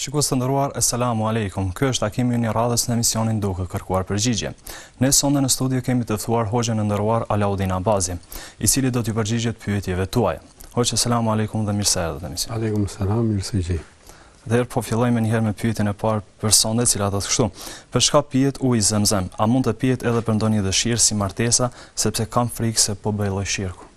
Shikues të nderuar, Esalamu Alejkum. Ky është takimi ynë i radhës në emisionin Duke kërkuar përgjigje. Ne sonde në studio kemi të ftuar hoxhën e nderuar Alaudin Abazi, i cili do t'i përgjigjet pyetjeve tuaja. Hoxhë, Esalamu Alejkum dhe mirë se erdhët në emision. Alejkum selam, mirë se jeni. Dhe po fillojmë menjëherë me pyetjen e parë për sonde, e cila thotë kështu: Për çka pihet uji zemzem? A mund të pihet edhe për ndonjë dëshirë si martesa, sepse kam frikë se po bëj lloj shirku?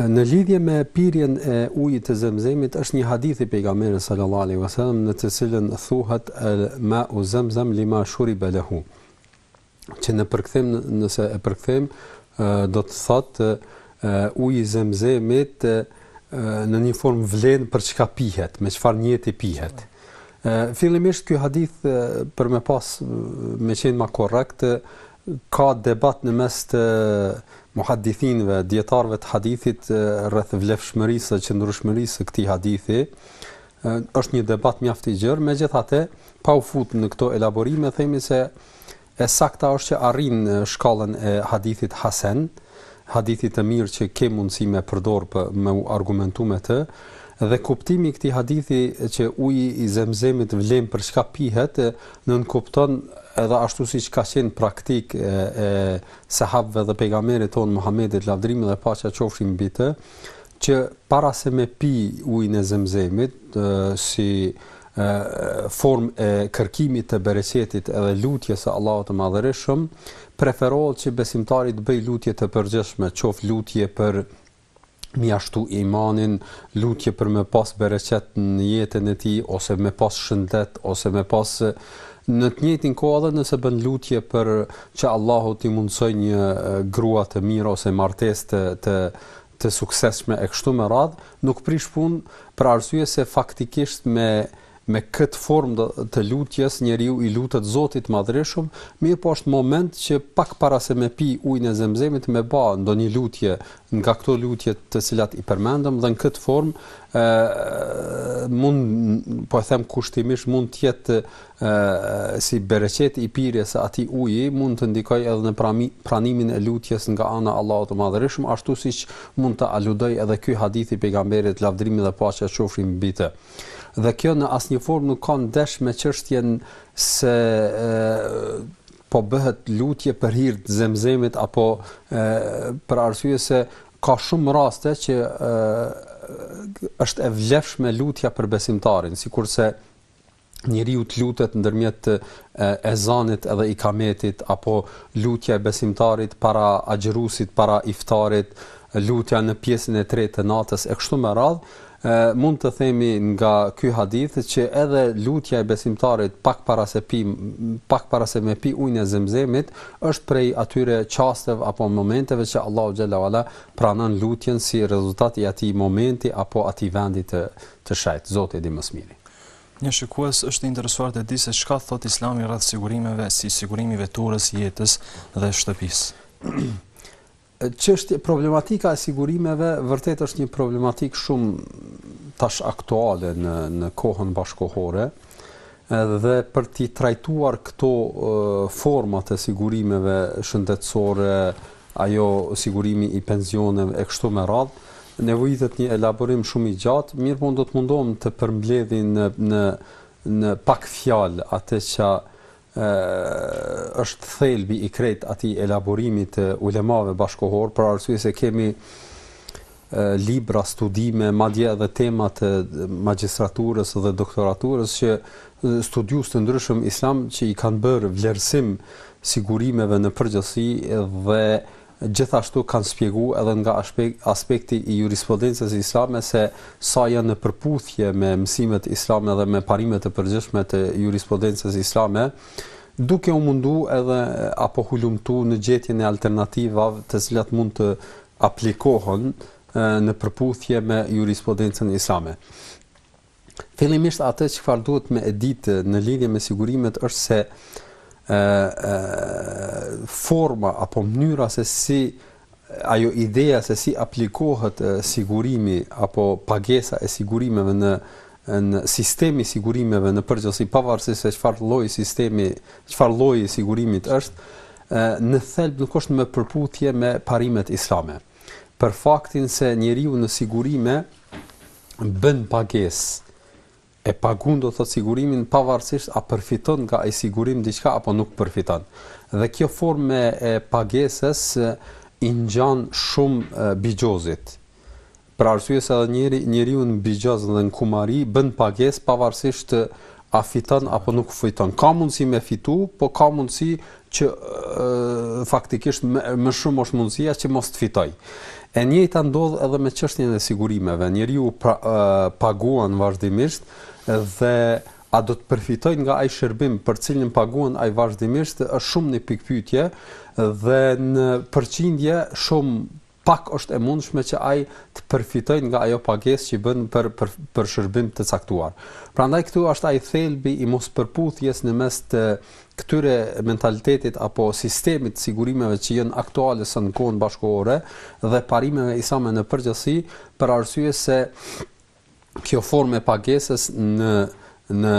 Në lidhje me pirjen e ujit të Zemzemit është një hadith i Pejgamberit sallallahu alejhi ve sellem në të cilën thuhet ma'u zemzem lima shuribe lehu që në përkthim nëse e përkthejmë do të thotë uji i Zemzemit në një formë vlen për çka pihet, me çfarë nijeti pihet. Fillimisht ky hadith për me pas me qenë ma korrekt Ka debat në mes të muhaddithinëve, dijetarëve të hadithit rreth vlefshmërisë dhe qëndrueshmërisë së këtij hadithi. Është një debat mjaft i gjerë, megjithatë, pa u fut në këto elaborime, themi se e sakta është që arrin shkallën e hadithit hasen, hadithit të mirë që ke mundësi me e përdor për me u argumentu me të, dhe kuptimi i këtij hadithi që uji i zemzemit vlen për çka pihet, Nënkupton edhe ashtu siç ka qenë praktikë e, e sahabëve dhe pejgamberit tonë Muhammedit lavdrimi dhe paqja qofshin mbi të, që para se me pi ujin e Zemzemit, si formë e kërkimit të bereqetit edhe lutjes së Allahut të Madhërishëm, preferohet që besimtari të bëjë lutje të përgjithshme, qoftë lutje për m'ia shtu imanin, lutje për me pas bereqet në jetën e tij ose me pas shëndet ose me pas në të njëjtën kohë edhe nëse bën lutje për që Allahu t'i mundësojë një grua të mirë ose martesë të, të, të suksesshme e kështu me radhë, nuk prish punë për arsye se faktikisht me Me këtë formë të lutjes njeriu i lutet Zotit të Madhërishëm, mirëpo është moment që pak para se me pi ujin e Zemzemit me ba ndonjë lutje nga këto lutje të cilat i përmendëm dhe në këtë formë ë mund po e them kushtimisht mund të jetë si bereqet i pirjes së atij uji mund të ndikojë edhe në pranimin e lutjes nga ana e Allahut të Madhërishëm, ashtu siç mund të aludojë edhe ky hadith i pejgamberit lavdrimi dhe paqja qofshin mbi të. Dhe kjo në asnjë formë nuk bjen ndesh me çështjen se po bëhet lutje për hir të Zemzemit apo e, për arsye se ka shumë raste që e, është e vlefshme lutja për besimtarin, sikurse njeriu të lutet ndërmjet ezanit edhe ikametit apo lutja e besimtarit para agjërusit, para iftarit, lutja në pjesën e tretë të natës e kështu me radhë, Mund të themi nga ky hadith që edhe lutja e besimtarit pak para se pi, pak para se me pi ujin e Zemzemit, është prej atyre çasteve apo momenteve që Allahu xhel-le ue ala pranon lutjen si rezultat i atij momenti apo atij vendi të të shejt. Zoti e di më së miri. Një shikues është i interesuar të dijë se çka thotë Islami rreth sigurimeve si sigurimi i veturës, jetës dhe shtëpisë. Çështje, problematika e sigurimeve vërtet është një problematikë shumë tash aktuale në në kohën bashkëkohore dhe për t'i trajtuar këto format e sigurimeve shëndetësore, ajo sigurimi i pensioneve e kështu me radhë, nevojitet një elaborim shumë i gjatë, mirëpo unë do të mundohem të përmbledhi në në në pak fjalë atë që është thelbi i krejt atij elaborimit të ulemave bashkëkohorë, për arsye se kemi libra, studime, madje edhe tema të magjistraturës dhe doktoraturës që studiues të ndryshëm islamë që i kanë bërë vlerësim sigurimeve në përgjithësi dhe Gjithashtu kanë spjegu edhe nga aspekti i jurisprudencës islame se sa janë në përputhje me mësimet islame dhe me parimet e përgjithshme të jurisprudencës islame, duke u mundu edhe apo hulumtu në gjetjen e alternativave të cilat mund të aplikohen në përputhje me jurisprudencën islame. Fillimisht atë çfarë duhet me e ditë në lidhje me sigurimet është se ë forma apo mënyra se si ajo ideja se si aplikohet sigurimi apo pagesa e sigurimeve në në sistemin e sigurimeve në përgjithësi pavarësisht se çfarë lloj sistemi, çfarë lloji sigurimit është, në thelb nuk është me përputhje me parimet islame. për faktin se njeriu në sigurime bën pagesë e pagun do të thotë sigurimin pavarësisht a përfiton nga ai sigurim diçka apo nuk përfiton. Dhe kjo formë e pagesës i ngjan shumë bixhozit. Për arsye se edhe njëri njeriu në bixhoz dhe në kumari bën pagesë pavarësisht a fiton apo nuk fiton. Ka mundësi me fitu, po ka mundësi që faktikisht më shumë është mundësia që mos të fitojë. E njëjta ndodh edhe me çështjen e sigurimeve. Njeriu pra, paguan vazhdimisht dhe a do të përfitojë nga ai shërbim për të cilin paguan ai vazhdimisht është shumë në pikëpyetje dhe në përqindje shumë pak është e mundshme që ai të përfitojë nga ajo pagesë që bën për për shërbim të caktuar. Prandaj këtu është ai thelbi i mospërputhjes në mes të këtyre mentalitetit apo sistemit të sigurimeve që janë aktuale sot në kohën bashkëkohore dhe parimeve islame në përgjithësi për arsye se kjo formë e pagesës në në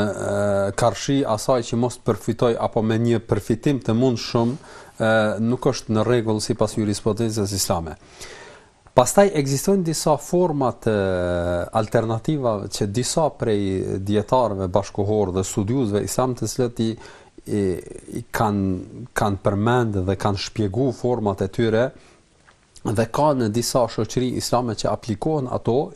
karshi asaj që mos të përfitoj apo me një përfitim të mundshëm ë nuk është në rregull sipas jurisprudencës islame. Pastaj ekzistojnë disa forma alternative që disa prej dijetarëve bashkëkohorë dhe studiuesve islamë të cilët i i kanë kanë përmend dhe kanë shpjeguar format e tyre dhe ka në disa shoqëri islame që aplikohen ato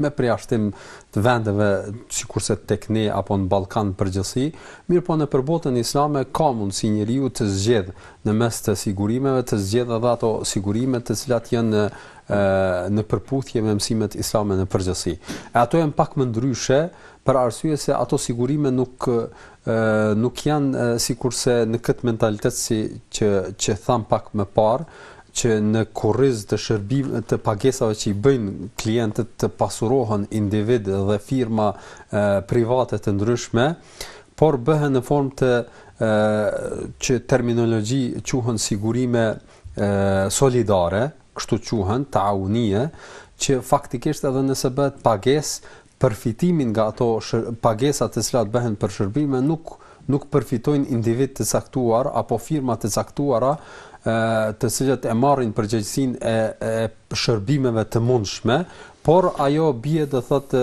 me përjashtim të vendeve sikurse tek ne apo në Ballkan në përgjithësi, mirëpo nëpër botën islame ka mundësi njeriu të zgjedhë në mes të sigurimeve të zgjedhë edhe ato sigurime të cilat janë në në përputhje me mësimet islame në përgjithësi. E ato janë pak më ndryshe për arsye se ato sigurime nuk nuk janë sikurse në këtë mentalitet siç që thamë pak më parë, që në kurriz të shërbim të pagesave që i bëjnë klientët të pasurohen individë dhe firma e, private të ndryshme, por bëhen në formë të e, që në terminologji quhen sigurime e, solidare, kështu quhen, teaunije, që faktikisht edhe nëse bëhet pagesë, përfitimi nga ato pagesa të cilat bëhen për shërbime nuk nuk përfitojnë individë të caktuar apo firma të caktuara të cilat e marrin përgjegjësinë e, e shërbimeve të mundshme, por ajo bie do thotë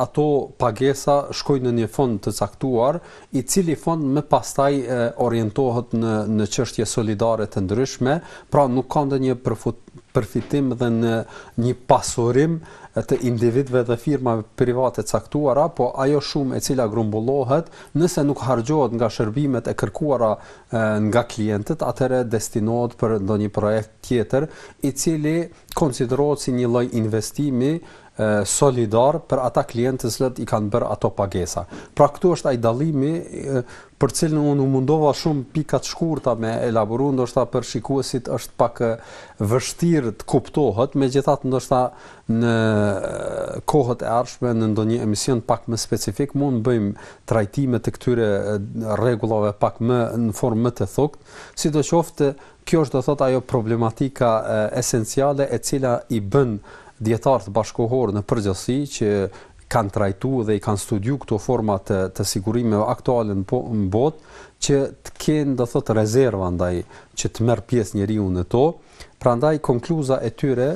ato pagesa shkojnë në një fond të caktuar, i cili fond më pastaj orientohet në në çështje solidare të ndryshme, pra nuk ka ndonjë përfut, përfitim dhe ndonjë pasurim të individëve dhe firmave private të caktuara, po ajo shumë e cila grumbullohet, nëse nuk harxhohet nga shërbimet e kërkuara nga klientët, atëherë destinohet për ndonjë projekt tjetër, i cili konsiderohet si një lloj investimi solidar për ata klientë të cilët i kanë bërë ato pagesa. Pra këtu është ai dallimi për të cilën unë u mundova shumë në pika të shkurta me elaboru, ndoshta për shikuesit është pak vështirë të kuptohet, megjithatë ndoshta në kohët e ardhshme në ndonjë emision pak më specifik mund të bëjmë trajtime të këtyre rregullave pak më në formë më të thuktë, sidoqoftë kjo është do thotë ajo problematika esenciale e cila i bën dijetarët bashkëkohorë në përgjithësi që kanë trajtu dhe i kanë studiu këto forma të të sigurimeve aktuale në po, në botë që të kenë do thotë rezerva ndaj që të merr pjesë njeriu në to. Prandaj konkluza e tyre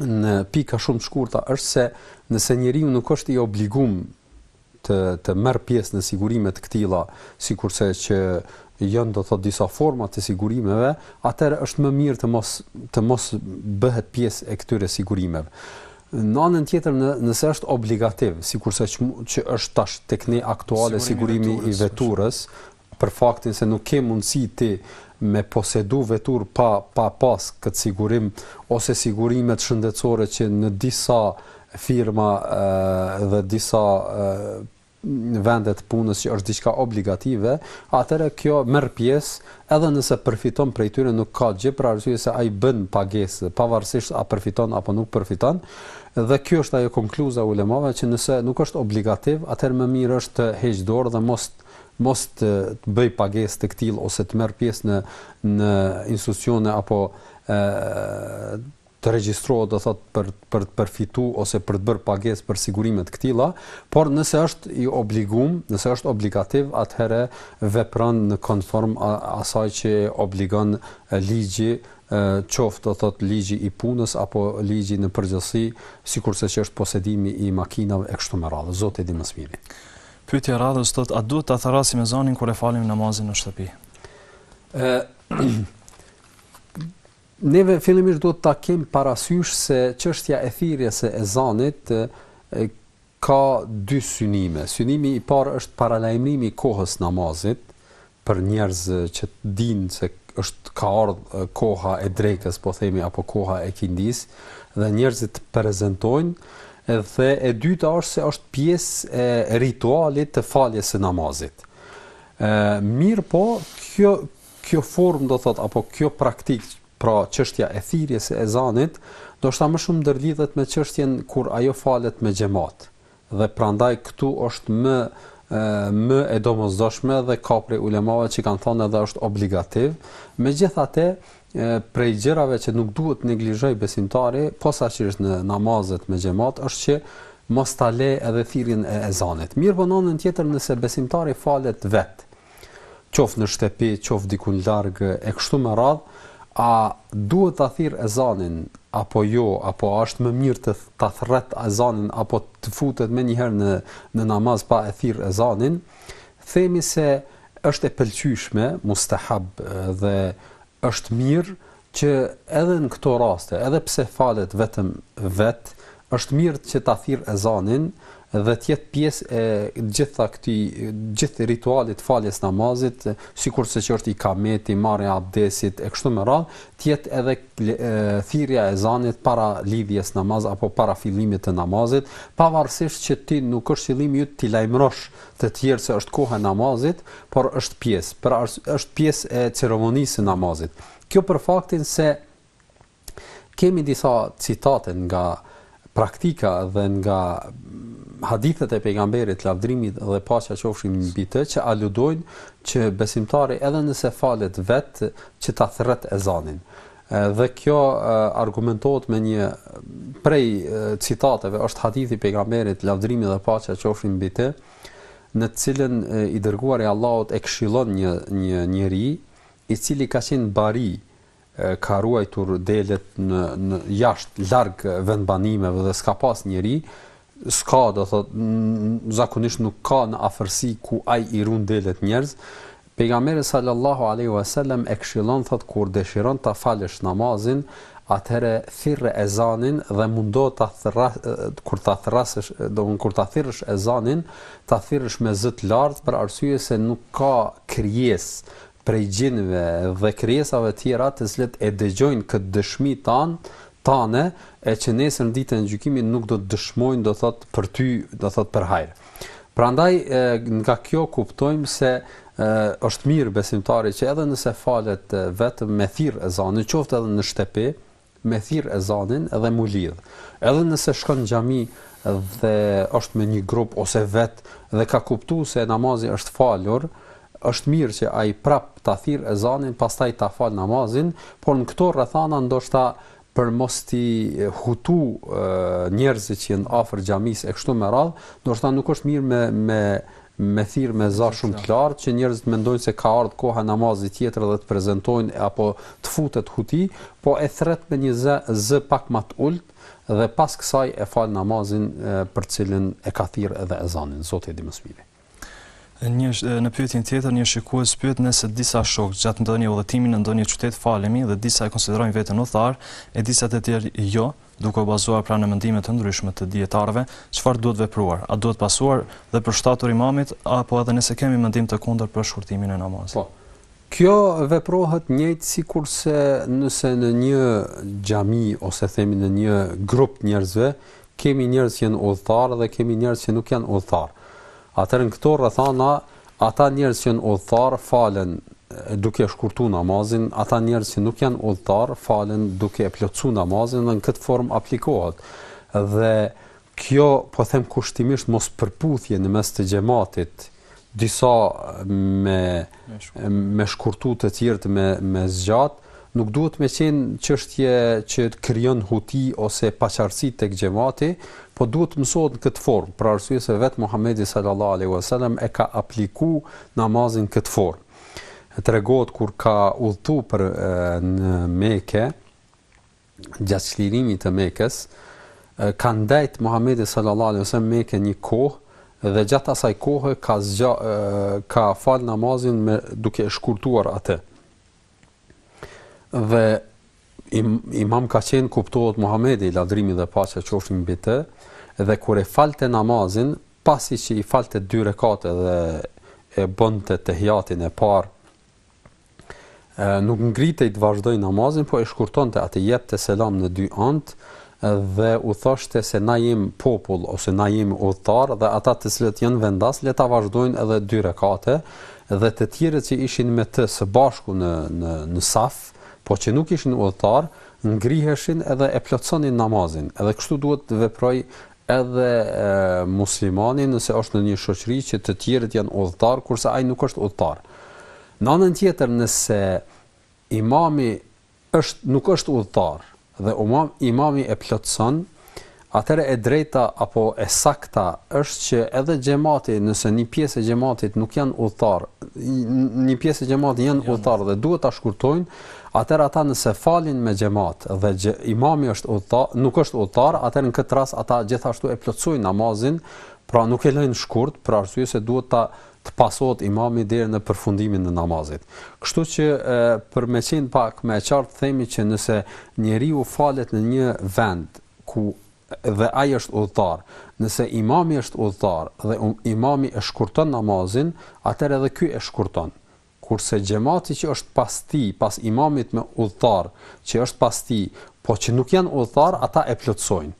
në pika shumë të shkurta është se nëse njeriu nuk është i obligum të të merr pjesë në sigurime të këtilla, sikurse që janë do thotë disa forma të sigurimeve, atëherë është më mirë të mos të mos bëhet pjesë e këtyre sigurimeve. Në anën tjetër në, nëse është obligativ, sikurse që, që është tash tek ne aktuale sigurimi, sigurimi i veturës, për faktin se nuk ke mundësi ti me posedu veturë pa pa pas këtë sigurim ose sigurimet shëndetësore që në disa firma dhe disa vende të punës që është diçka obligative, atëherë kjo merr pjesë, edhe nëse përfiton prej tyre nuk ka gjë për arsye se ai bën pagesë, pavarësisht a përfiton apo nuk përfiton. Dhe kjo është ajo konkluza e ulemave që nëse nuk është obligativ, atëherë më mirë është të heq dorë dhe mos mos të, të bëjë pagesë të këtillë ose të merr pjesë në në institucione apo ë të regjistrohet do thotë për për të përfitu ose për të bërë pagesë për sigurime të këtilla, por nëse është i obligum, nëse është obligativ, atëherë vepron në konform asaj që obligon ligji, qoftë do thotë ligji i punës apo ligji në përgjithësi, sikurse që është posedimi i makinave e kështu me radhë. Zoti e di më së miri. Pyetja e radhës thotë a duhet ta thërrasim ezanin kur e falim namazin në shtëpi? Ë Neve fillimisht duhet ta kemi parasysh se çështja e thirrjes së ezanit ka dy synime. Synimi i parë është paralajmërimi i kohës namazit për njerëz që të dinë se është ka ardh koha e drekës, po themi apo koha e ikindisë dhe njerëzit të prezentojnë dhe e dyta është se është pjesë e ritualit të faljes së namazit. Ë mirëpo, kjo Kjo formë, do thotë, apo kjo praktikë, pra çështja e thirrjes së ezanit, ndoshta më shumë ndërlidhet me çështjen kur ajo falet me xhemat, dhe prandaj këtu është më më e domosdoshme dhe ka prej ulemave që kanë thënë edhe është obligativ. Megjithatë, prej gjërave që nuk duhet të neglizhojë besimtari, posaçërisht në namazet me xhemat, është që mos ta lë edhe thirrjen e ezanit. Mirëpo në anën tjetër, nëse besimtari falet vetë, qoftë në shtëpi, qoftë dikund larg e kështu me radhë, a duhet ta thirr ezanin apo jo, apo është më mirë të ta thrret ezanin apo të futet menjëherë në në namaz pa e thirr ezanin, themi se është e pëlqyeshme, mustahab dhe Është mirë që edhe në këto raste, edhe pse falet vetëm vet, është mirë që ta thirrë ezanin dhe të jetë pjesë e gjitha këtij gjithë ritualit të faljes namazit, sikurse që është ikameti, marrja e abdesit e kështu me radhë, të jetë edhe thirrja e ezanit para lidhjes namaz apo para fillimit të namazit, pavarësisht që ti nuk është qëllimi yt t'i lajmërosh të tjerë se është koha e namazit, por është pjesë, pra është pjesë e ceremonisë së namazit. Kjo për faktin se kemi disa citate nga praktika dhe nga hadithet e pejgamberit lavdërimi dhe paqja qofshin mbi të që aludojnë që besimtari edhe nëse falet vet që ta thrret ezanin. Dhe kjo argumentohet me një prej citateve, është hadithi i pejgamberit lavdërimi dhe paqja qofshin mbi të, në të cilën i dërguari i Allahut e këshillon një një njeri i cili ka qenë bari, ka ruajtur delet në në jashtë larg vendbanimeve dhe s'ka pas njeri, s'ka do thot zakonisht nuk ka në afërsi ku ai i ruan delet njerëz, Pejgamberi sallallahu alejhi ue selem e këshillon thotë kur dëshiron ta falësh namazin atëherë thirre ezanin dhe mundohu ta kur ta thirrasësh domthon kur ta thirrësh ezanin ta thirrësh me zë të lartë për arsye se nuk ka krijesë prej xhinëve dhe krijesave tjera të cilat e dëgjojnë këtë dëshmi tanë tane e që nesër në ditën e gjykimit nuk do të dëshmojnë do thot për ty do thot për hajr. Prandaj nga kjo kuptojmë se është mirë besimtari që edhe nëse falet vetëm me thirr ezanin, qoftë edhe në shtëpi, me thirr ezanin dhe mu lidh. Edhe nëse shkon në xhami dhe është me një grup ose vet dhe ka kuptuar se namazi është falur, Është mirë që ai prap ta thirr ezanin pastaj ta fal namazin, por në këto rrethana ndoshta për mos t'i hutu njerëzit që janë afër xhamisë e kështu me radhë, ndoshta nuk është mirë me me me thirr me za shumë të lartë që njerëzit mendojnë se ka ardhur koha e namazit tjetër dhe të prezantojnë apo të futet huti, po e thrret me një zë zë pak më të ulët dhe pas kësaj e fal namazin për të cilin e ka thirr edhe ezanin, Zoti e di më së miri. Një në pyetjen tjetër një shikues pyet nëse disa shokë gjatë ndonjë udhëtimi në ndonjë qytet falemi dhe disa e konsiderojnë veten udhëtar e disa të tjerë jo, duke u bazuar pra në mendime të ndryshme të dijetarëve, çfarë duhet vepruar? A duhet pasuar dhe përshtatur imamit apo edhe nëse kemi mendim të kundër për shkurtimin e namazit? Po. Kjo veprohet njëjtë sikurse nëse në një xhami ose themi në një grup njerëzve kemi njerëz që janë udhëtarë dhe kemi njerëz që nuk janë udhëtarë. Atëherë në këto rrethana ata njerëz që janë udhëtarë falen duke e shkurtu namazin, ata njerëz që nuk janë udhëtarë falen duke e plotësu namazin dhe në këtë formë aplikohet. Dhe kjo po them kushtimisht mospërputhje në mes të xhematit disa me me shkurtu të tjerët me me zgjat, nuk duhet me qen çështje që krijon huti ose paqartësi tek xhemati, po duhet të mësohet në këtë formë, për arsye se vetë Muhamedi sallallahu alaihi wasallam e ka apliku namazin në këtë formë. Tregohet kur ka udhëtu për në Mekë, gjatë çlirimit të Mekës, ka ndejt Muhamedi sallallahu alaihi wasallam në Mekë një kohë dhe gjatë asaj kohe ka zgja, ka fal namazin me duke e shkurtuar atë. Dhe im, imam ka qenë kuptohet Muhamedi lavdërimi dhe paqja qofshin mbi të dhe kur e falte namazin pasi që i falte dy rekate dhe e bënte tehijatin e parë nuk ngritej të vazhdojë namazin, po e shkurtonte atë jepte selam në dy antë, dhe u thoshte se na jem popull ose na jem udhëtar dhe ata të cilët janë vendas le ta vazhdojnë edhe dy rekate dhe të tjerët që ishin me të së bashku në në në saf, po që nuk ishin udhëtar, ngriheshin edhe e plotësonin namazin. Edhe kështu duhet të veproj Edhe muslimani nëse është në një shoqëri që të tjerët janë udhëtarë kurse ai nuk është udhëtar. Në anën tjetër nëse imami është nuk është udhëtar dhe umam, imami e plotëson, atëherë e drejta apo e sakta është që edhe xhemati, nëse një pjesë e xhematit nuk janë udhëtar, një pjesë e xhematit janë udhëtar dhe duhet ta shkurtojnë, atëherë ata nëse falen me xhemat dhe xhe, imami është udhëtar, nuk është udhëtar, atëherë në këtë rast ata gjithashtu e plotësojnë namazin, pra nuk e lënë shkurt, për arsye se duhet ta të pasohet imami deri në përfundimin e namazit. Kështu që e, për me qenë pak më e qartë themi që nëse njeriu falet në një vend ku dhe ai është udhëtar. Nëse imami është udhëtar dhe um, imami e shkurton namazin, atëherë edhe ky e shkurton. Kurse xhemati që është pas tij, pas imamit me udhëtar, që është pas tij, po që nuk janë udhëtar, ata e plotësojnë.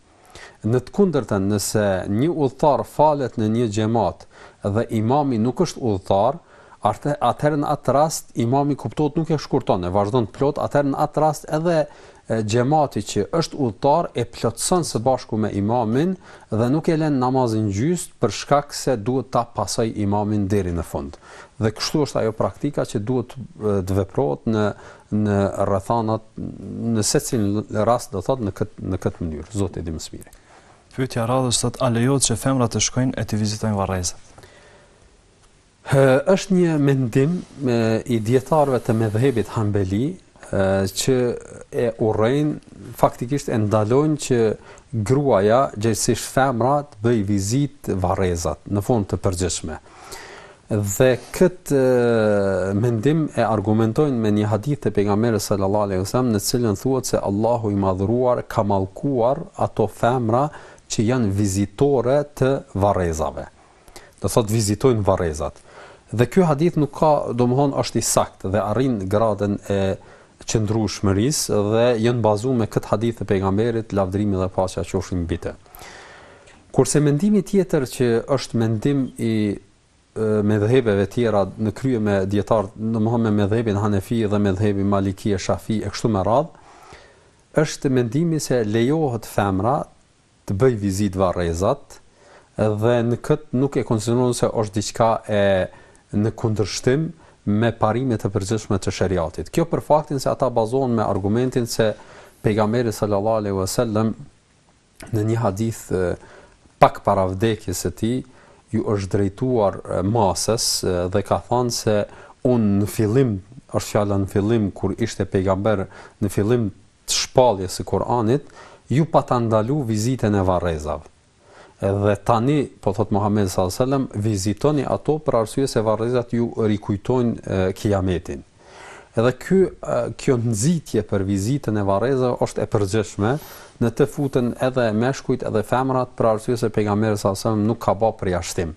Në të kundërtën, nëse një udhëtar falet në një xhemat dhe imami nuk është udhëtar, atëherë në atë rast imami kuptohet nuk e shkurton, e vazhdon plot, atëherë në atë rast edhe E, xhemati që është udhëtar e plotëson së bashku me imamin dhe nuk e lën namazin gjysmë për shkak se duhet ta pasojë imamin deri në fund. Dhe kështu është ajo praktika që duhet të veprohet në në rrethanat në secilin rast do thotë në këtë në këtë mënyrë. Zoti e di më së miri. Pyetja e radhës thotë a lejohet që femrat të shkojnë e të vizitojnë varrezat? Është një mendim i dijetarëve të medhhebit Hanbeli që e urrejnë, faktikisht e ndalojnë që gruaja, gjegjësisht femra, të bëjë vizitë varrezat në formë të përgjithshme. Dhe këtë mendim e argumentojnë me një hadith të pejgamberit sallallahu alaihi wasallam në të cilin thuhet se Allahu i madhruar ka mallkuar ato femra që janë vizitore të varrezave. do thot vizitojnë varrezat dhe ky hadith nuk ka domthon është i saktë dhe arrin gradën e qëndrueshmërisë dhe janë bazuar me këtë hadith të pejgamberit lavdërimi dhe paqja qofshin mbi të. Kurse mendimi tjetër që është mendim i medhhebeve tjera në krye me dijetarë, domethënë medhhebin Hanefi dhe medhhebin Maliki e Shafi e kështu me radhë, është mendimi se lejohet femra të bëjë vizitë varrezat dhe në këtë nuk e konsiderojnë se është diçka e në kundërshtim me parimet e përgjithshme të sheriatit. Kjo për faktin se ata bazohen me argumentin se pejgamberi sallallahu alaihi wasallam në një hadith pak para vdekjes së tij ju është drejtuar masës dhe ka thënë se unë në fillim është fjala në fillim kur ishte pejgamber në fillim të shpalljes së Kur'anit, ju pata ndalu vizitën e varrezave. Dhe tani, po thotë Muhamedi sallallahu alejhi ve sellem, vizitoni ato për arsye se varrezat ju rikujtojnë Kijametin. Edhe ky kjo nxitje për vizitën e varrezave është e përgjithshme, në të futen edhe meshkujt edhe femrat për arsye se pejgamberi sallallahu alejhi ve sellem nuk ka bërë përjashtim.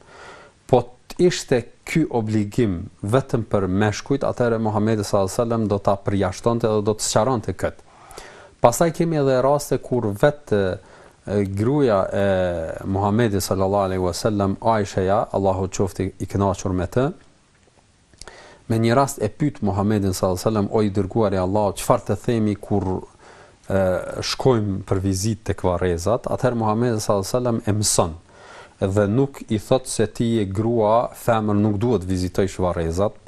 Po të ishte ky obligim vetëm për meshkujt, atëherë Muhamedi sallallahu alaihi wasallam do ta përjashtonte dhe do të sqaronte këtë. Pastaj kemi edhe raste kur vetë gruaja e Muhamedit sallallahu alaihi wasallam Aishja, Allahu qoftë i kënaqur me të, me një rast e pyet Muhamedin sallallahu alaihi wasallam o i dërguar i Allahut çfarë të themi kur e, shkojmë për vizitë tek varrezat atëherë Muhamedi sallallahu alaihi wasallam e mëson dhe nuk i thot se ti je grua femër nuk duhet t'vizitojsh varrezat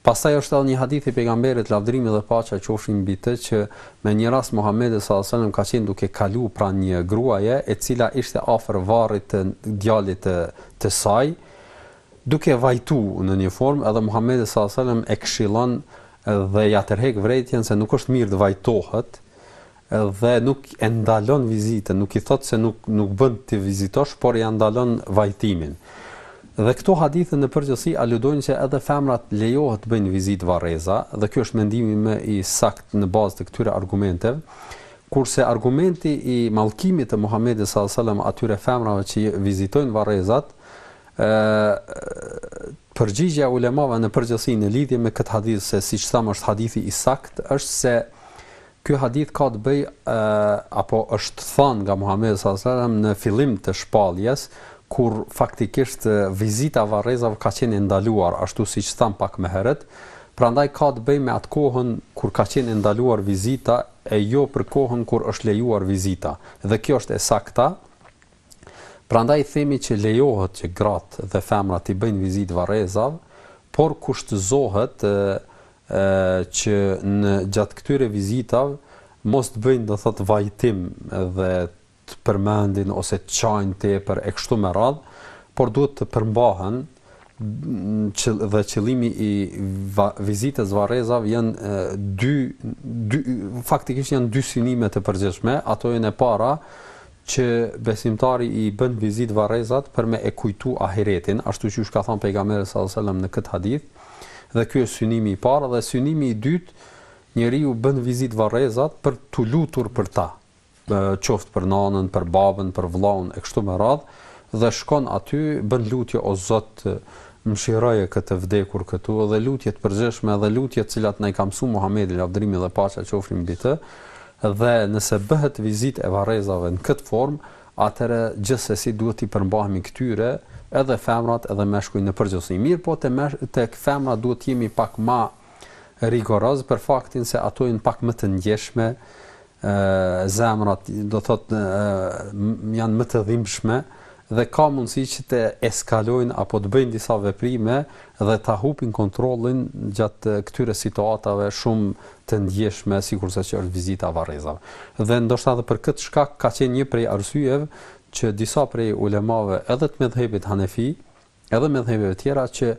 Pastaj është edhe një hadith i pejgamberit lavdërimi dhe paqja qofshin mbi të që me një rast Muhamedi sallallahu alaihi wasallam ka qenë duke kalu pranë një gruaje e cila ishte afër varrit të djalit të, të saj Duke vajtu në një formë edhe Muhamedi sallallahu alejhi ve sellem e këshillon dhe ia tërheq vërejtjen se nuk është mirë të vajtohet dhe nuk e ndalon vizitën, nuk i thotë se nuk bën të vizitosh, por ia ndalon vajtimin. Dhe këto hadithe në përgjithësi aludojnë se edhe femrat lejohet të bëjnë vizitë varreza dhe ky është mendimi më i saktë në bazë të këtyre argumenteve, kurse argumenti i mallkimit të Muhamedit sallallahu alejhi ve sellem atyre femrave që vizitojnë varrezat Ë përgjigja e ulemave në përgjithësi në lidhje me këtë hadith se siç thamë është hadithi i saktë është se ky hadith ka të bëjë apo është thënë nga Muhamedi sallallahu alajhi wasallam në fillim të shpalljes kur faktikisht vizita e varrezave ka qenë e ndaluar ashtu siç thamë pak më herët prandaj ka të bëjë me atë kohën kur ka qenë e ndaluar vizita e jo për kohën kur është lejuar vizita dhe kjo është e sakta Prandaj themi që lejohet që gratë dhe femrat t'i bëjnë vizitë varrezave, por kushtëzohet që në gjatë këtyre vizitave mos të bëjnë do thotë vajtim dhe të përmendin ose të qajnë tepër e kështu me radhë, por duhet të përmbahen dhe qëllimi i vizitës varrezave janë dy dy faktikisht janë dy synime të përgjithshme, ato janë e para që besimtari i bën vizitë varrezat për me e kujtu ahiretin, ashtu qysh ka thanë pejgamberi sallallahu alajhi wasallam në këtë hadith. Dhe ky është synimi i parë dhe synimi i dytë, njeriu bën vizitë varrezat për t'u lutur për ta. qoftë për nanën, për babën, për vllaun e kështu me radhë, dhe shkon aty, bën lutje o Zot mëshiroje këtë të vdekur këtu dhe lutje të përgjithshme dhe lutje të cilat na i ka mësuar Muhamedi lavdërimi dhe paqja qofshin mbi të dhe nëse bëhet vizitë e varrezave në këtë formë, atëherë gjithsesi duhet t'i përmbahemi këtyre edhe femrat edhe meshkujt në përgjithësi. Mirëpo tek femrat duhet të jemi pak ma rigoroz për faktin se ato janë pak më të ndjeshme zemrat do thotë janë më të dhimbshme dhe ka mundësi që të eskalojnë apo të bëjnë disa veprime dhe ta hupin kontrollin gjatë këtyre situatave shumë të ndjeshme sikurse që është vizita varrezave. Dhe ndoshta edhe për këtë shkak ka qenë një prej arsyeve që disa prej ulemave edhe të medhhebit Hanefi Edhe medhhebeve tjera që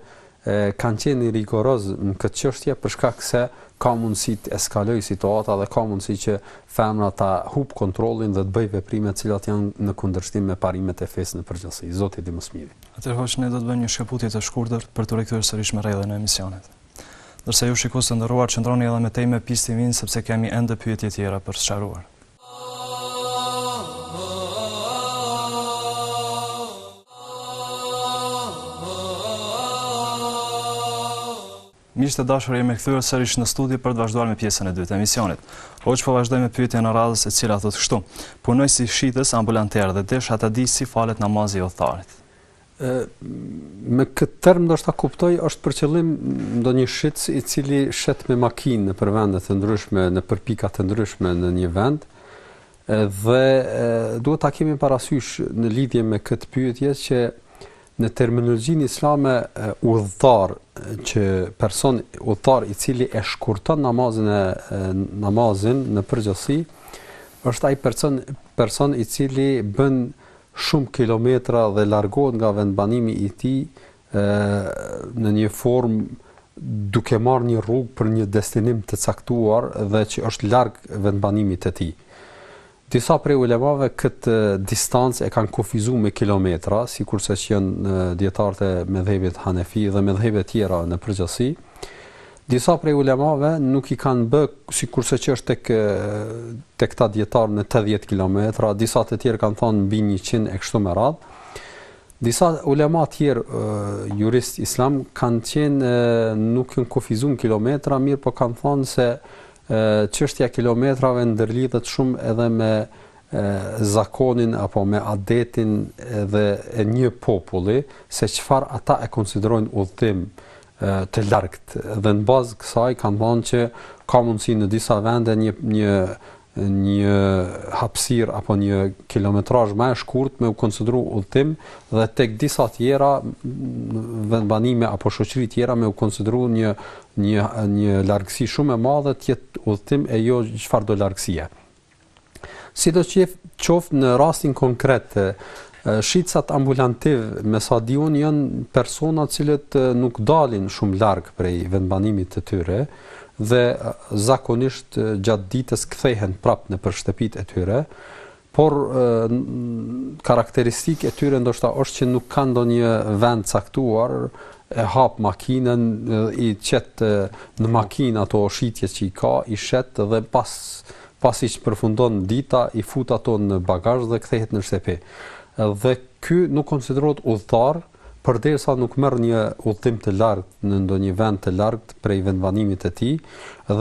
kanë qenë rigoroz në këtë çështje për shkak se ka mundësi të eskalojë situata dhe ka mundësi që femra ta hup kontrollin dhe të bëjë veprime të cilat janë në kundërshtim me parimet e fesë në përgjithësi. Zoti e di më së miri. Atëherë hoxhë ne do të bëjmë një shkëputje të shkurtër për t'u rikthyer sërish me rrjedhën e emisionit. Ndërsa ju shikues të nderuar qëndroni edhe më tej me Peace TV-në sepse kemi ende pyetje tjera për të sqaruar. Miq të dashur, jemi kthyer sërish në studio për të vazhduar me pjesën e dytë të emisionit. Hoxhë po vazhdoj me pyetjen e radhës e cila thotë kështu: Punoj si shitës ambulanter dhe desha të di si falet namazi i udhëtarit. Ë me këtë term ndoshta kuptoj është për qëllim ndonjë shitës i cili shet me makinë nëpër vende të ndryshme, nëpër pika të ndryshme në një vend. Dhe duhet ta kemi parasysh në lidhje me këtë pyetje që në terminologjinë islame udhëtar që person udhëtar i cili e shkurton namazin e namazin në përgjithësi është ai person person i cili bën shumë kilometra dhe largohet nga vendbanimi i tij në një formë duke marrë një rrugë për një destinim të caktuar dhe që është larg vendbanimit të tij. Disa prej ulemave këtë distancë e kanë kufizuar me kilometra, sikurse që janë dietarët e medhhebit hanefi dhe medhhebet tjera në përgjithësi, Disa prej ulemave nuk i kanë bë sikurse që është tek tek këta dijetarë në 80 kilometra, disa të tjerë kanë thënë mbi 100 e kështu me radhë. Disa ulema të tjerë juristë islamë kanë qenë nuk kanë kufizuar kilometra, mirëpo kanë thënë se çështja e kilometrave ndërlidhet shumë edhe me zakonin apo me adetin edhe e një populli se çfarë ata e konsiderojnë udhtim të largët dhe në bazë kësaj kanë thënë që ka mundësi në disa vende një një një hapësirë apo një kilometrazh ma e shkurt me u konsideru udhtim dhe tek disa tjera vendbanime apo shoqëri tjera me u konsideru një një një largësi shumë e madhe të jetë udhtim e jo çfarëdo largësie. Sidoqoftë në rastin konkret shitësat ambulantiv me sa di unë janë persona të cilët nuk dalin shumë larg prej vendbanimit të tyre dhe zakonisht gjatë ditës kthehen prapë nëpër shtëpitë e tyre por karakteristikë e tyre ndoshta është që nuk kanë ndonjë vend caktuar e hap makinën i qet në makinë ato shitje që i ka i shet dhe pas pasi që përfundon dita i fut ato në bagazh dhe kthehet në shtëpi dhe ky nuk konsiderohet udhëtar përderisa nuk merr një udhëtim të largët në ndonjë vend të largët prej vendbanimit të tij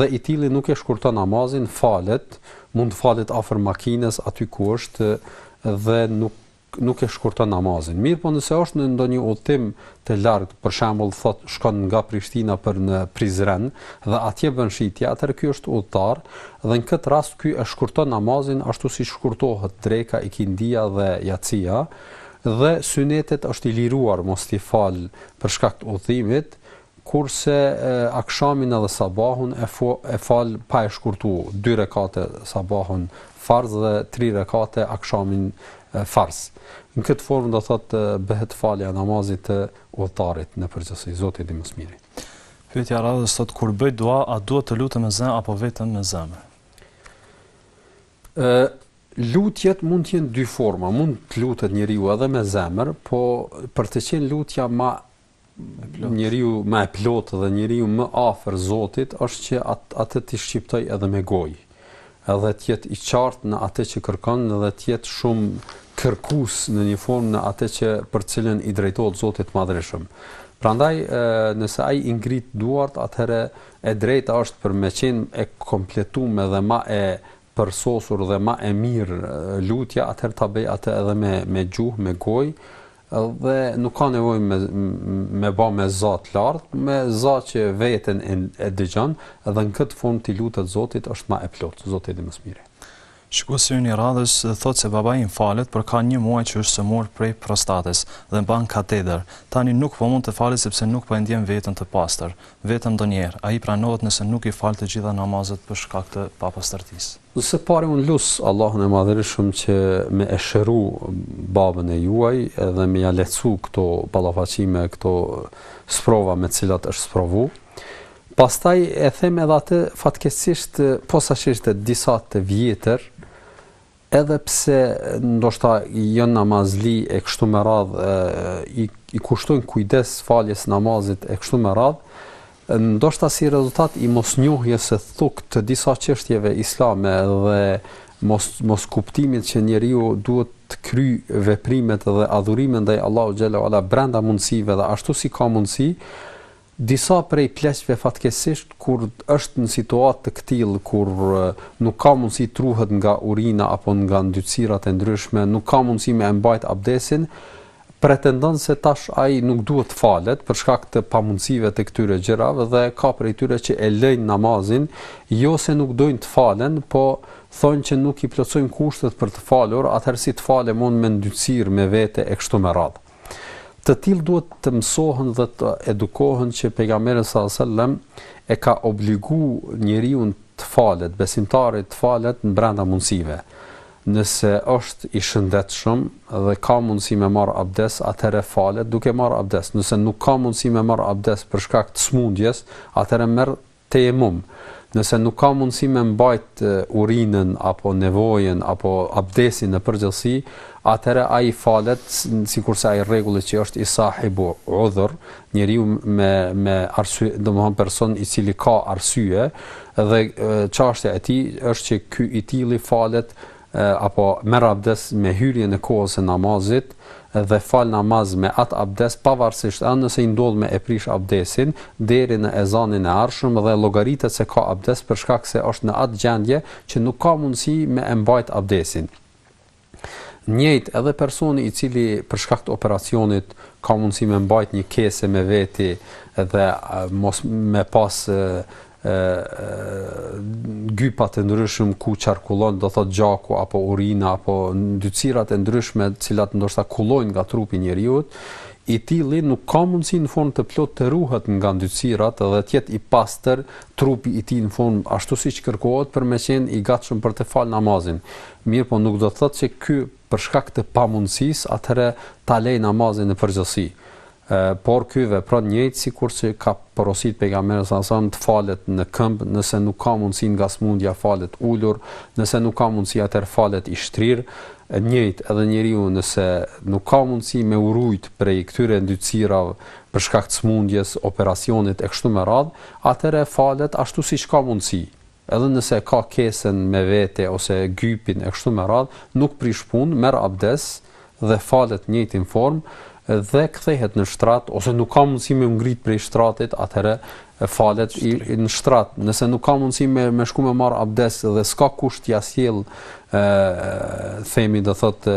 dhe i tilli nuk e shkurton namazin falet mund të falet afër makinës aty ku është dhe nuk nuk e shkurton namazin. Mirëpo nëse është në ndonjë udhëtim të largët, për shembull thotë shkon nga Prishtina për në Prizren dhe atje bën shitje, atëherë ky është udhëtar dhe në këtë rast ky e shkurton namazin ashtu siç shkurtohet dreka, ikindia dhe jacia dhe synetet është i liruar mos t'i falë për shkak të udhëtimit, Kurse akshamin edhe sabahun e fal pa e shkurtu, dy rekate sabahun farz dhe tri rekate akshamin farz. Në këtë formë do të thotë bëhet falja e namazit të udhëtarit në përgjithësi, Zoti e di më së miri. Pyetja e radhës thotë kur bëj dua, a duhet të lutem me zë apo vetëm me zemër? Ë lutjet mund të jenë në dy forma, mund të lutet njeriu edhe me zemër, po për të qenë lutja më njeriu më e plotë dhe njeriu më afër Zotit është që atë ta shqiptojë edhe me gojë edhe të jetë i qartë në atë që kërkon dhe të jetë shumë kërkues në një formë në atë që për të cilën i drejtohet Zotit të Madhërishëm. Prandaj nëse ai i ngrit duart, atëherë e drejta është për me qenë e kompletuar dhe më e përsosur dhe më e mirë lutja, atëherë ta bëjë atë edhe me me gjuhë, me gojë dhe nuk ka nevojë me me ba me za të lartë, me za që veten e, e dëgjon dhe në këtë formë t'i lutet Zotit është më e plotë, Zoti e di më së miri. Shikuesi ynë i radhës thotë se babai ynë falet, por ka një muaj që është i sëmurë prej prostates dhe mban kateder. Tani nuk po mund të falet sepse nuk po e ndjen veten të pastër. Vetëm ndonjëherë, a i pranohet nëse nuk i fal të gjitha namazet për shkak të papastërtisë. Së pari unë lus Allahun e Madhërishëm që me e shëru babën e juaj dhe me ia lehtësu këto ballafaqime, këto sprova me të cilat është sprovu. Pastaj e them edhe atë fatkeqësisht posaçërisht disa të vjetër, edhe pse ndoshta janë namazli e kështu me radhë i, i kushtojnë kujdes faljes së namazit e kështu me radhë, Ndoshta si rezultat i mosnjohjes së thukët të disa çështjeve islame dhe mos, moskuptimit që njeriu duhet të kryejë veprimet dhe adhurimet ndaj Allahut xhel-le ue ala brenda mundësive dhe ashtu si ka mundësi, disa prej pleqve fatkeqësisht kur është në situatë të këtillë kur nuk ka mundësi të ruhet nga urina apo nga ndytësirat e ndryshme, nuk ka mundësi me e mbajt abdesin, pretendon se tash ai nuk duhet të falet për shkak të pamundësive të këtyre gjërave dhe ka prej tyre që e lëjnë namazin, jo se nuk dojnë të falen, po thonë që nuk i plotësojnë kushtet për të falur, atëherë si të falem unë me ndytësirë me vete e kështu me radhë. Të tillët duhet të mësohen dhe të edukohen që pejgamberi alejhi selam e ka obligu njeriun të falet, besimtarit të falet në brenda mundësive. Nëse është i shëndetshëm dhe ka mundësi me marrë abdes, atëherë falet duke marrë abdes. Nëse nuk ka mundësi me marrë abdes për shkak të smundjes, atëherë merr tejemum. Nëse nuk ka mundësi me mbajt urinën apo nevojën apo abdesin në përgjithësi, atëherë ai falet sikurse ai rregulli që është i sahibul udhur, njeriu me me arsye, domthon person i cili ka arsye dhe çështja e tij është që ky i tilli falet apo merr abdes me hyrjen e kohës së namazit dhe fal namaz me at abdes pavarësisht edhe nëse i ndodh me e prish abdesin deri në ezanin e ardhshëm dhe llogaritet se ka abdes për shkak se është në atë gjendje që nuk ka mundësi me e mbajt abdesin. Njëjtë edhe personi i cili për shkak të operacionit ka mundësi me mbajt një kese me veti dhe ose me pas gypa të ndryshëm ku qarkullon, do thot gjaku apo urina apo ndytësirat e ndryshme të cilat ndoshta kullojnë nga trupi njeriut, i tilli nuk ka mundësi në formë të plot të ruhet nga ndytësirat dhe të jetë i pastër trupi i tij në formë ashtu siç kërkohet për me qenë i gatshëm për të fal namazin. Mirëpo nuk do të thotë që ky për shkak të pamundësisë atëherë ta lejë namazin në përgjithësi. Por ky vepron njëjtë sikurse ka porositë pejgamberi sa sa të falet në këmbë, nëse nuk ka mundësi nga smundja falet ulur, nëse nuk ka mundësi atëherë falet i shtrirë, e njëjtë edhe njeriu nëse nuk ka mundësi me u rujt prej këtyre ndytësirave për shkak të smundjes, operacionit e kështu me radhë, atëherë falet ashtu siç ka mundësi. Edhe nëse e ka kesën me vete ose gypin e kështu me radhë, nuk prish punë, merr abdes dhe falet në njëjtin formë dhe kthehet në shtrat ose nuk ka mundësi me u ngrit prej shtratit, atëherë falet i, në shtrat. Nëse nuk ka mundësi me me shku me marr abdes dhe s'ka kush t'ia sjell ë themi do thotë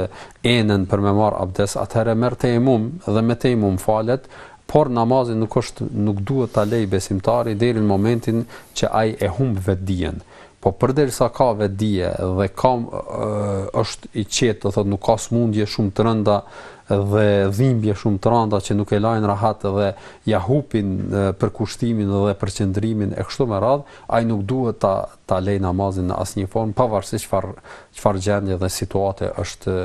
enën për me marr abdes, atëherë merr tejemum dhe me tejemum falet Por namazin nuk është nuk duhet ta lejë besimtari deri në momentin që ai e humb vetëdijen. Po përderisa ka vetëdije dhe ka është i qetë, do thotë nuk ka smundje shumë të rënda dhe dhimbje shumë të rënda që nuk e lajnë rahat dhe ja hupin përkushtimin dhe përqendrimin e kështu me radh, ai nuk duhet ta ta lejë namazin në asnjë formë pavarësisht çfarë çfarë gjendje dhe situate është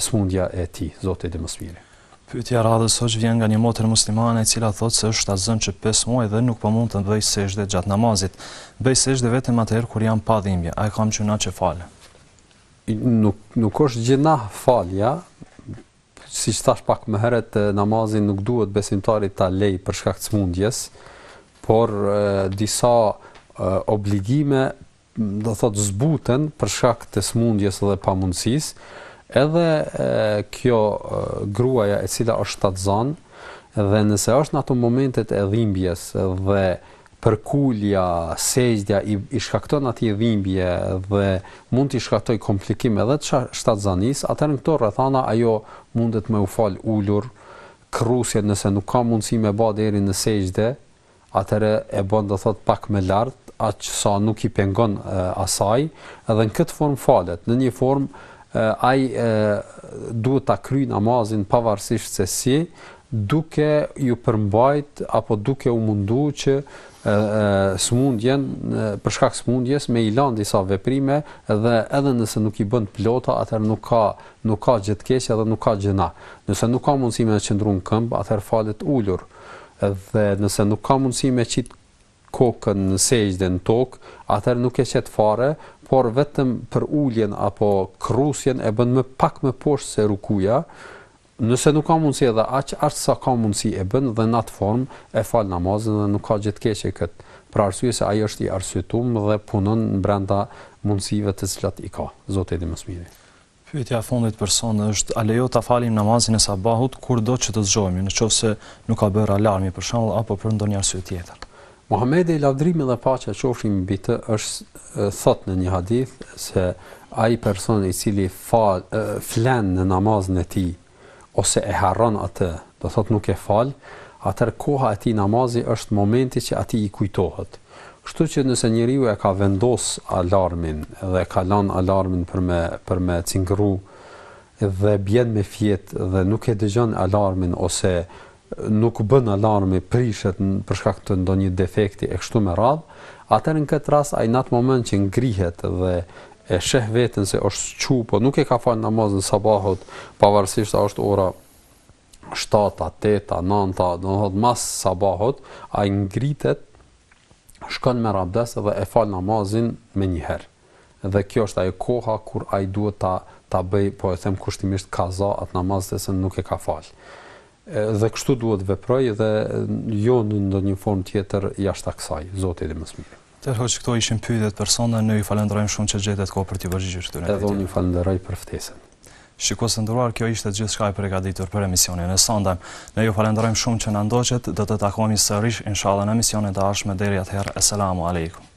smundja e tij, Zoti i di më së miri. Pyetja e radhës hoxhë vjen nga një motër muslimane e cila thotë se është shtatzënë që pesë muaj dhe nuk po mund të bëjë sexhde gjatë namazit. Bëj sexhde vetëm atëherë kur jam pa dhimbje. A e kam gjynah që falem? Nuk nuk është gjynah falja, siç thash pak më herët namazin nuk duhet besimtari ta lejë për shkak të smundjes, por disa obligime do të thotë zbuten për shkak të sëmundjes dhe pamundësisë, edhe kjo gruaja e cila është shtatzanë dhe nëse është në ato momentet e dhimbjes dhe përkulja, sexhdja i, i shkakton asaj dhimbje dhe mund t'i shkaktojë komplikime edhe të shtatzanisë, atëherë në këto rrethana ajo mundet me u fal ulur, kërrusjen nëse nuk ka mundësi me bë deri në sexhde, atëherë e bën do thotë pak më lart, aq sa nuk i pengon asaj, dhe në këtë formë falet, në një formë ajo duhet ta kryjë namazin pavarësisht se si, duke ju përmbajt apo duke u mundu që smundjen për shkak smundjes me i lënë disa veprime dhe edhe nëse nuk i bën të plota atëherë nuk ka nuk ka gjë të keqe dhe nuk ka gjynah. Nëse nuk ka mundësi me qëndruar në këmbë, atëherë falet ulur. Dhe nëse nuk ka mundësi me qit kokën në sexhde në tokë, atëherë nuk e qet fare, por vetëm përuljen apo krrusjen e bën më pak më poshtë se rukuja, nëse nuk ka mundësi edhe aq, aq sa ka mundësi e bën dhe në atë formë e fal namazin dhe nuk ka gjë të keqe kët, për arsye se ai është i arsyetuar dhe punon brenda mundësive të cilat i ka. Zoti e di më së miri. Pyetja e fundit për sonde është, a lejohet ta falim namazin e sabahut kurdo që të zgjohemi, në qoftë se nuk ka bërë alarmi, për shembull, apo për ndonjë arsye tjetër? Muhamedi, lavdërimi dhe paqja qofshin mbi të, është thotë në një hadith se ai person i cili fal, flen në namazin e tij, ose e harron atë, do thotë nuk e fal, atëherë koha e tij namazi është momenti që atij i kujtohet. Kështu që nëse njeriu e ka vendos alarmin dhe ka lanë alarmin për me për me cingërru dhe bjen me fjet dhe nuk e dëgjon alarmin ose nuk bën alarmi, prishet për shkak të ndonjë defekti e kështu me radhë, atëherë në këtë rast ai në atë moment që ngrihet dhe e sheh veten se është çu, po nuk e ka fal namazin sabahut, pavarësisht a është ora shtata, teta, nënta, do të thotë mas sabahut, ai ngritet, shkon merr abdes dhe e fal namazin menjëherë. Dhe kjo është ajo koha kur ai duhet ta ta bëjë, po e them kushtimisht kaza atë namaz se nuk e ka falë. Dhe kështu duhet të veprojë dhe jo në ndonjë formë tjetër jashta kësaj. Zoti e di më së miri. I nderuar hoxhë këto ishin pyetjet për sonte, ne ju falënderojmë shumë që gjetët kohë për t'i përgjigjur këtyre pyetjeve. Edhe unë ju falënderoj për ftesën. Shikues të nderuar kjo ishte gjithçka e pregaditur për emisionin e sontëm. Ne ju falënderojmë shumë që na ndoqët, do të takohemi sërish inshallah në emisionet e ardhshme deri atëherë Eselamu Alejkum.